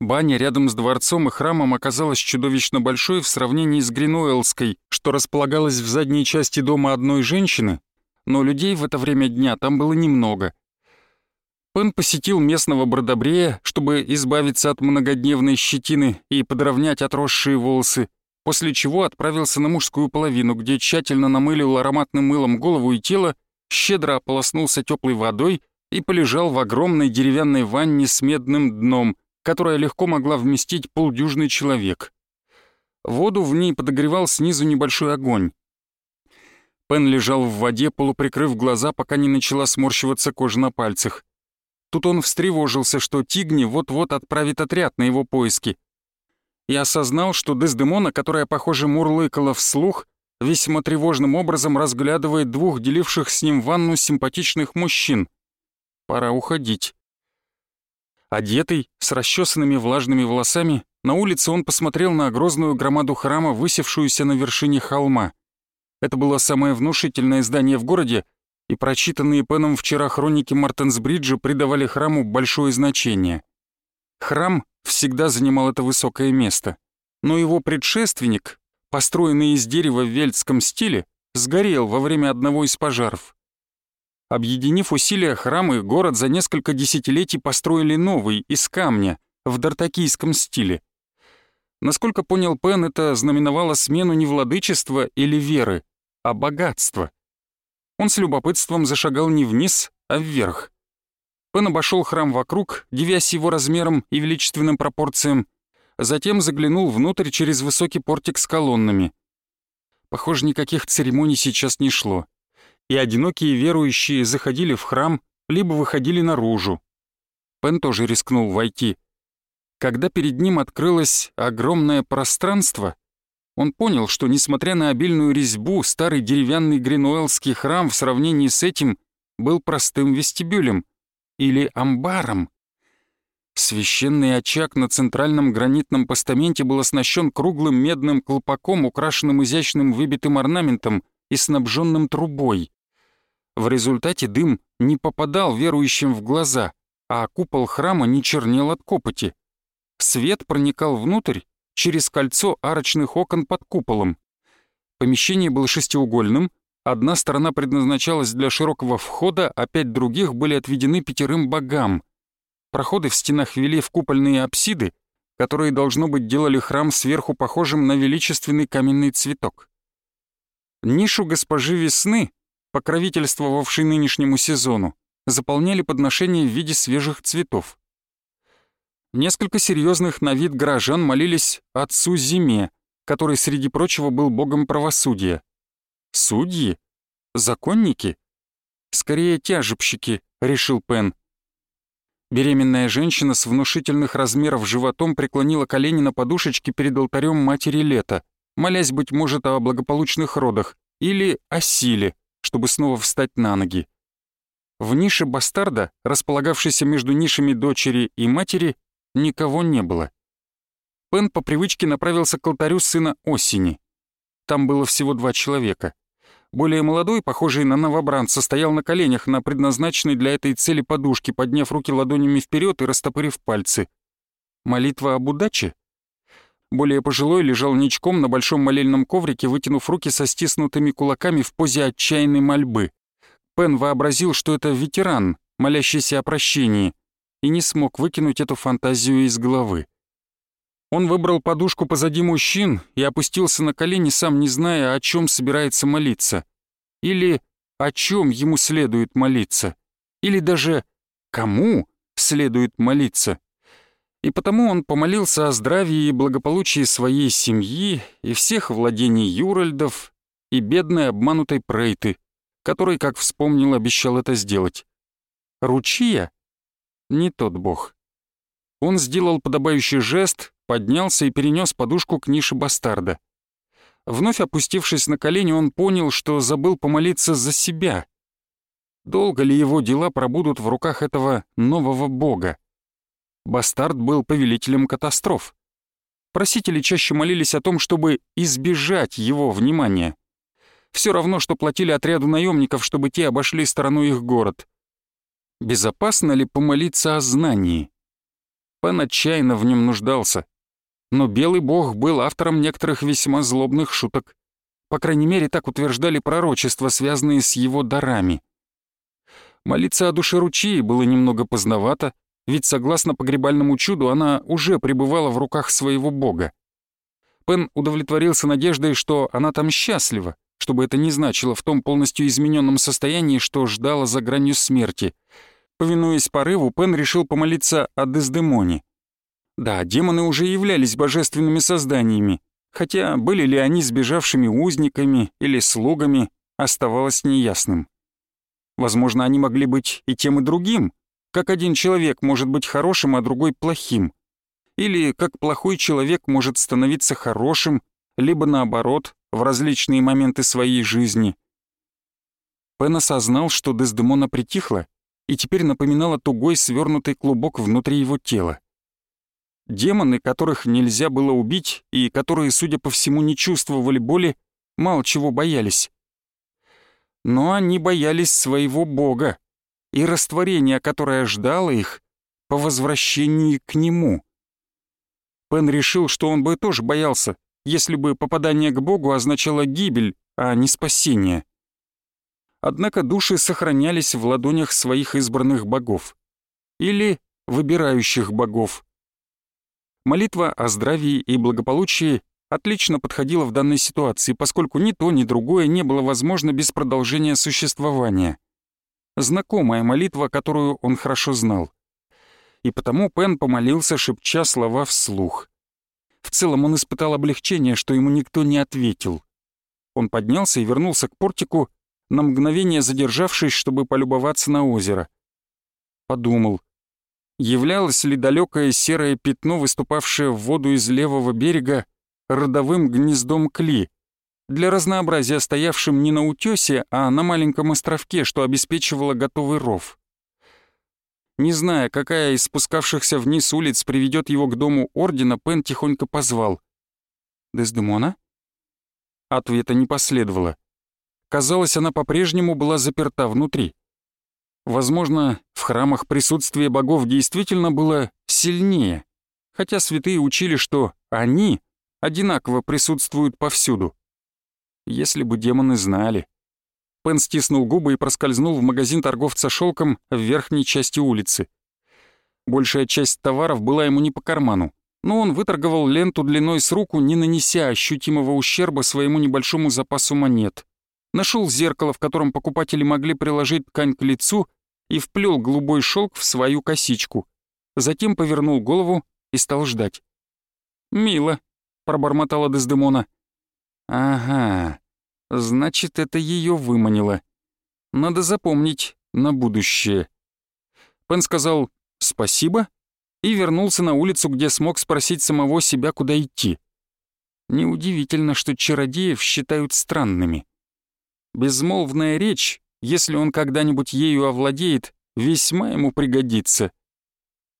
Баня рядом с дворцом и храмом оказалась чудовищно большой в сравнении с Гринуэллской, что располагалась в задней части дома одной женщины, но людей в это время дня там было немного. Пен посетил местного бродобрея, чтобы избавиться от многодневной щетины и подровнять отросшие волосы, после чего отправился на мужскую половину, где тщательно намылил ароматным мылом голову и тело, щедро ополоснулся теплой водой и полежал в огромной деревянной ванне с медным дном — которая легко могла вместить полдюжный человек. Воду в ней подогревал снизу небольшой огонь. Пен лежал в воде, полуприкрыв глаза, пока не начала сморщиваться кожа на пальцах. Тут он встревожился, что Тигни вот-вот отправит отряд на его поиски. И осознал, что Дездемона, которая, похоже, мурлыкала вслух, весьма тревожным образом разглядывает двух деливших с ним ванну симпатичных мужчин. Пора уходить. Одетый, с расчесанными влажными волосами, на улице он посмотрел на грозную громаду храма, высевшуюся на вершине холма. Это было самое внушительное здание в городе, и прочитанные Пеном вчера хроники Мартенсбриджа придавали храму большое значение. Храм всегда занимал это высокое место, но его предшественник, построенный из дерева в вельтском стиле, сгорел во время одного из пожаров. Объединив усилия храм и город за несколько десятилетий построили новый, из камня, в дартакийском стиле. Насколько понял Пен, это знаменовало смену не владычества или веры, а богатства. Он с любопытством зашагал не вниз, а вверх. Пен обошел храм вокруг, девясь его размером и величественным пропорциям, затем заглянул внутрь через высокий портик с колоннами. Похоже, никаких церемоний сейчас не шло и одинокие верующие заходили в храм, либо выходили наружу. Пен тоже рискнул войти. Когда перед ним открылось огромное пространство, он понял, что, несмотря на обильную резьбу, старый деревянный гринуэллский храм в сравнении с этим был простым вестибюлем или амбаром. Священный очаг на центральном гранитном постаменте был оснащен круглым медным колпаком, украшенным изящным выбитым орнаментом и снабженным трубой. В результате дым не попадал верующим в глаза, а купол храма не чернел от копоти. Свет проникал внутрь через кольцо арочных окон под куполом. Помещение было шестиугольным, одна сторона предназначалась для широкого входа, а пять других были отведены пятерым богам. Проходы в стенах вели в купольные апсиды, которые, должно быть, делали храм сверху похожим на величественный каменный цветок. Нишу госпожи Весны покровительствовавший нынешнему сезону, заполняли подношения в виде свежих цветов. Несколько серьезных на вид горожан молились отцу Зиме, который, среди прочего, был богом правосудия. Судьи? Законники? Скорее, тяжебщики, решил Пен. Беременная женщина с внушительных размеров животом преклонила колени на подушечке перед алтарем матери лета, молясь, быть может, о благополучных родах или о силе, чтобы снова встать на ноги. В нише бастарда, располагавшейся между нишами дочери и матери, никого не было. Пен по привычке направился к алтарю сына осени. Там было всего два человека. Более молодой, похожий на новобранца, стоял на коленях на предназначенной для этой цели подушке, подняв руки ладонями вперед и растопырив пальцы. Молитва об удаче? Более пожилой лежал ничком на большом молельном коврике, вытянув руки со стиснутыми кулаками в позе отчаянной мольбы. Пен вообразил, что это ветеран, молящийся о прощении, и не смог выкинуть эту фантазию из головы. Он выбрал подушку позади мужчин и опустился на колени, сам не зная, о чем собирается молиться. Или о чем ему следует молиться. Или даже кому следует молиться и потому он помолился о здравии и благополучии своей семьи и всех владений Юральдов и бедной обманутой Прейты, который, как вспомнил, обещал это сделать. Ручия? Не тот бог. Он сделал подобающий жест, поднялся и перенес подушку к нише бастарда. Вновь опустившись на колени, он понял, что забыл помолиться за себя. Долго ли его дела пробудут в руках этого нового бога? Бастард был повелителем катастроф. Просители чаще молились о том, чтобы избежать его внимания. Все равно, что платили отряду наемников, чтобы те обошли стороной их город. Безопасно ли помолиться о знании? Пен отчаянно в нем нуждался. Но белый бог был автором некоторых весьма злобных шуток. По крайней мере, так утверждали пророчества, связанные с его дарами. Молиться о душе Ручии было немного поздновато, ведь, согласно погребальному чуду, она уже пребывала в руках своего бога. Пен удовлетворился надеждой, что она там счастлива, чтобы это не значило в том полностью измененном состоянии, что ждала за гранью смерти. Повинуясь порыву, Пен решил помолиться о Дездемоне. Да, демоны уже являлись божественными созданиями, хотя были ли они сбежавшими узниками или слугами, оставалось неясным. Возможно, они могли быть и тем, и другим, как один человек может быть хорошим, а другой плохим. Или как плохой человек может становиться хорошим, либо наоборот, в различные моменты своей жизни. Пен осознал, что Дездемона притихла и теперь напоминала тугой свернутый клубок внутри его тела. Демоны, которых нельзя было убить и которые, судя по всему, не чувствовали боли, мало чего боялись. Но они боялись своего бога и растворения, которое ждало их по возвращении к нему. Пен решил, что он бы тоже боялся, если бы попадание к богу означало гибель, а не спасение. Однако души сохранялись в ладонях своих избранных богов. Или выбирающих богов. Молитва о здравии и благополучии отлично подходила в данной ситуации, поскольку ни то, ни другое не было возможно без продолжения существования. Знакомая молитва, которую он хорошо знал. И потому Пен помолился, шепча слова вслух. В целом он испытал облегчение, что ему никто не ответил. Он поднялся и вернулся к портику, на мгновение задержавшись, чтобы полюбоваться на озеро. Подумал, являлось ли далекое серое пятно, выступавшее в воду из левого берега, родовым гнездом Кли, для разнообразия стоявшим не на утёсе, а на маленьком островке, что обеспечивало готовый ров. Не зная, какая из спускавшихся вниз улиц приведет его к дому Ордена, Пен тихонько позвал. «Дездемона?» Ответа не последовало. Казалось, она по-прежнему была заперта внутри. Возможно, в храмах присутствие богов действительно было сильнее, хотя святые учили, что они одинаково присутствуют повсюду. Если бы демоны знали. Пен стиснул губы и проскользнул в магазин торговца шелком в верхней части улицы. Большая часть товаров была ему не по карману, но он выторговал ленту длиной с руку, не нанеся ощутимого ущерба своему небольшому запасу монет. Нашел зеркало, в котором покупатели могли приложить ткань к лицу и вплел голубой шелк в свою косичку. Затем повернул голову и стал ждать. «Мило», — пробормотала Дездемона. «Ага, Значит, это ее выманило. Надо запомнить на будущее. Пен сказал «спасибо» и вернулся на улицу, где смог спросить самого себя, куда идти. Неудивительно, что чародеев считают странными. Безмолвная речь, если он когда-нибудь ею овладеет, весьма ему пригодится.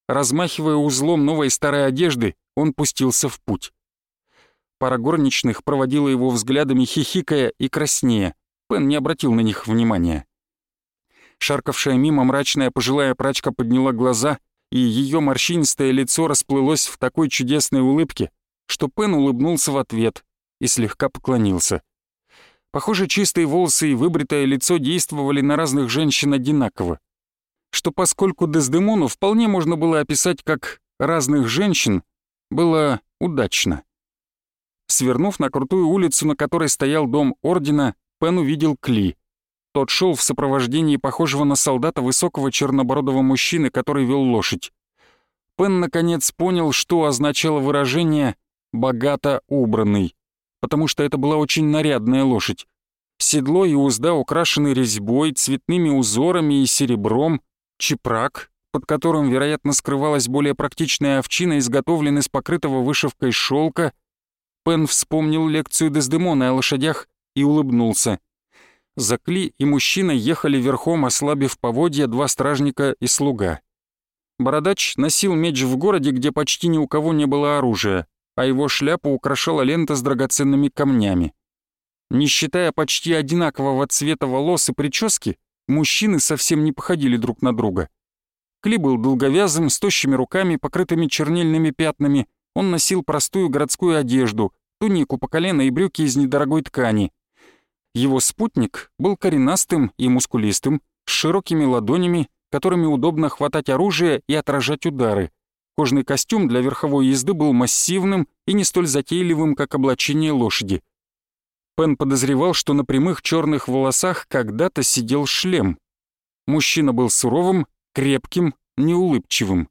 Размахивая узлом новой старой одежды, он пустился в путь. Пара горничных проводила его взглядами, хихикая и краснея. Пен не обратил на них внимания. Шаркавшая мимо мрачная пожилая прачка подняла глаза, и ее морщинистое лицо расплылось в такой чудесной улыбке, что Пен улыбнулся в ответ и слегка поклонился. Похоже, чистые волосы и выбритое лицо действовали на разных женщин одинаково. Что поскольку Дездемону вполне можно было описать как «разных женщин», было удачно. Свернув на крутую улицу, на которой стоял дом Ордена, Пен увидел Кли. Тот шел в сопровождении похожего на солдата высокого чернобородого мужчины, который вел лошадь. Пен наконец понял, что означало выражение «богато убранный», потому что это была очень нарядная лошадь. Седло и узда украшены резьбой, цветными узорами и серебром, чепрак, под которым, вероятно, скрывалась более практичная овчина, изготовлена из покрытого вышивкой шелка, Пен вспомнил лекцию Дездемона о лошадях и улыбнулся. За Кли и мужчина ехали верхом, ослабив поводья два стражника и слуга. Бородач носил меч в городе, где почти ни у кого не было оружия, а его шляпу украшала лента с драгоценными камнями. Не считая почти одинакового цвета волос и прически, мужчины совсем не походили друг на друга. Кли был долговязым, с тощими руками, покрытыми чернильными пятнами. Он носил простую городскую одежду, тунику по колено и брюки из недорогой ткани. Его спутник был коренастым и мускулистым, с широкими ладонями, которыми удобно хватать оружие и отражать удары. Кожный костюм для верховой езды был массивным и не столь затейливым, как облачение лошади. Пен подозревал, что на прямых черных волосах когда-то сидел шлем. Мужчина был суровым, крепким, неулыбчивым.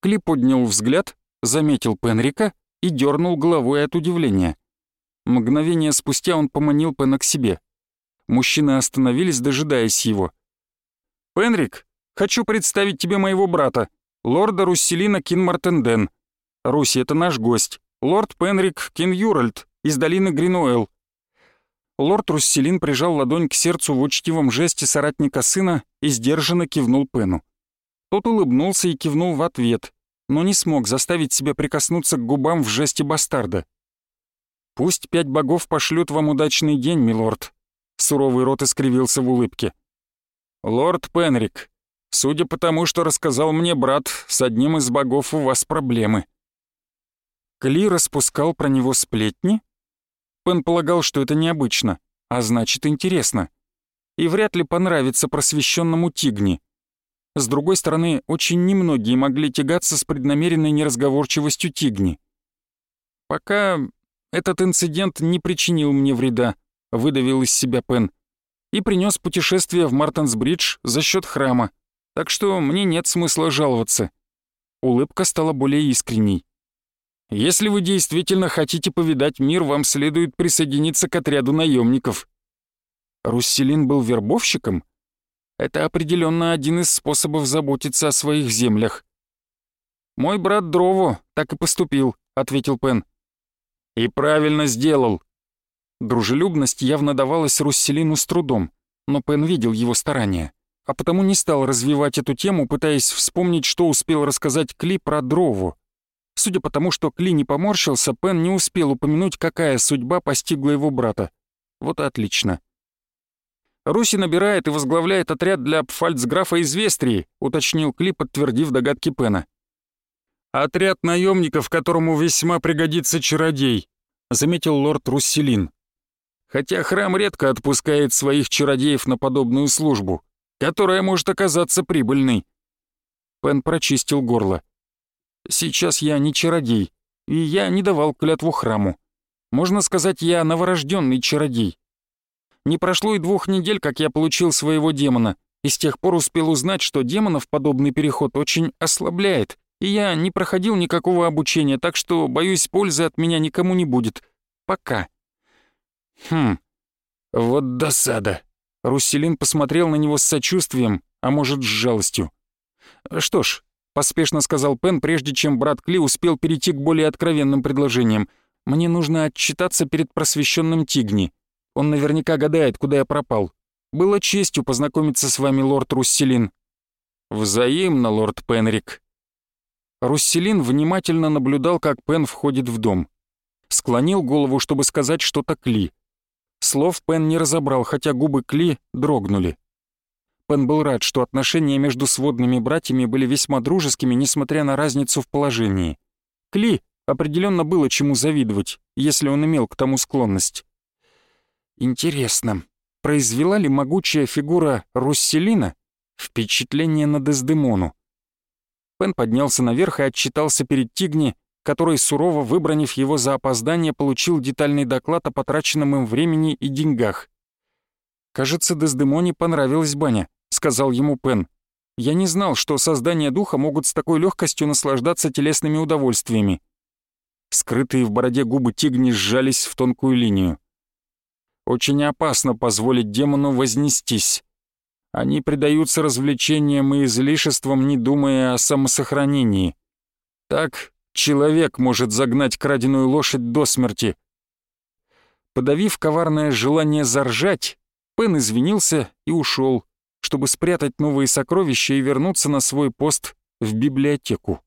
Кли поднял взгляд, заметил Пенрика и дернул головой от удивления. Мгновение спустя он поманил Пена к себе. Мужчины остановились, дожидаясь его. «Пенрик, хочу представить тебе моего брата, лорда Русселина Кинмартенден. Руси — это наш гость, лорд Пенрик Кинюральд из долины Гринуэлл. Лорд Русселин прижал ладонь к сердцу в учтивом жесте соратника сына и сдержанно кивнул Пену. Тот улыбнулся и кивнул в ответ, но не смог заставить себя прикоснуться к губам в жесте бастарда. «Пусть пять богов пошлют вам удачный день, милорд», — суровый рот искривился в улыбке. «Лорд Пенрик, судя по тому, что рассказал мне брат, с одним из богов у вас проблемы». Кли распускал про него сплетни? Пен полагал, что это необычно, а значит интересно. И вряд ли понравится просвещенному Тигни. С другой стороны, очень немногие могли тягаться с преднамеренной неразговорчивостью Тигни. Пока этот инцидент не причинил мне вреда, выдавил из себя Пен, и принес путешествие в Мартенсбридж за счет храма, так что мне нет смысла жаловаться. Улыбка стала более искренней. Если вы действительно хотите повидать мир, вам следует присоединиться к отряду наемников. Русселин был вербовщиком? Это определенно один из способов заботиться о своих землях. «Мой брат Дрово так и поступил», — ответил Пен. «И правильно сделал». Дружелюбность явно давалась Русселину с трудом, но Пен видел его старания, а потому не стал развивать эту тему, пытаясь вспомнить, что успел рассказать Кли про Дрову. Судя по тому, что Кли не поморщился, Пен не успел упомянуть, какая судьба постигла его брата. Вот отлично. «Руси набирает и возглавляет отряд для пфальцграфа из Вестрии», уточнил Кли, подтвердив догадки Пена. «Отряд наемников, которому весьма пригодится чародей», — заметил лорд Русселин. «Хотя храм редко отпускает своих чародеев на подобную службу, которая может оказаться прибыльной». Пен прочистил горло. «Сейчас я не чародей, и я не давал клятву храму. Можно сказать, я новорожденный чародей. Не прошло и двух недель, как я получил своего демона, и с тех пор успел узнать, что демонов подобный переход очень ослабляет, и я не проходил никакого обучения, так что, боюсь, пользы от меня никому не будет. Пока. Хм, вот досада. Русселин посмотрел на него с сочувствием, а может, с жалостью. Что ж, поспешно сказал Пен, прежде чем брат Кли успел перейти к более откровенным предложениям. Мне нужно отчитаться перед просвещенным Тигни. Он наверняка гадает, куда я пропал. Было честью познакомиться с вами, лорд Русселин». «Взаимно, лорд Пенрик», Русселин внимательно наблюдал, как Пен входит в дом. Склонил голову, чтобы сказать что-то Кли. Слов Пен не разобрал, хотя губы Кли дрогнули. Пен был рад, что отношения между сводными братьями были весьма дружескими, несмотря на разницу в положении. Кли определенно было чему завидовать, если он имел к тому склонность. Интересно, произвела ли могучая фигура Русселина впечатление на Дездемону? Пен поднялся наверх и отчитался перед Тигни, который, сурово выбранив его за опоздание, получил детальный доклад о потраченном им времени и деньгах. «Кажется, Дездемоне понравилась баня», — сказал ему Пен. «Я не знал, что создания духа могут с такой легкостью наслаждаться телесными удовольствиями». Скрытые в бороде губы Тигни сжались в тонкую линию. «Очень опасно позволить демону вознестись. Они предаются развлечениям и излишествам, не думая о самосохранении. Так человек может загнать краденую лошадь до смерти. Подавив коварное желание заржать, Пен извинился и ушел, чтобы спрятать новые сокровища и вернуться на свой пост в библиотеку.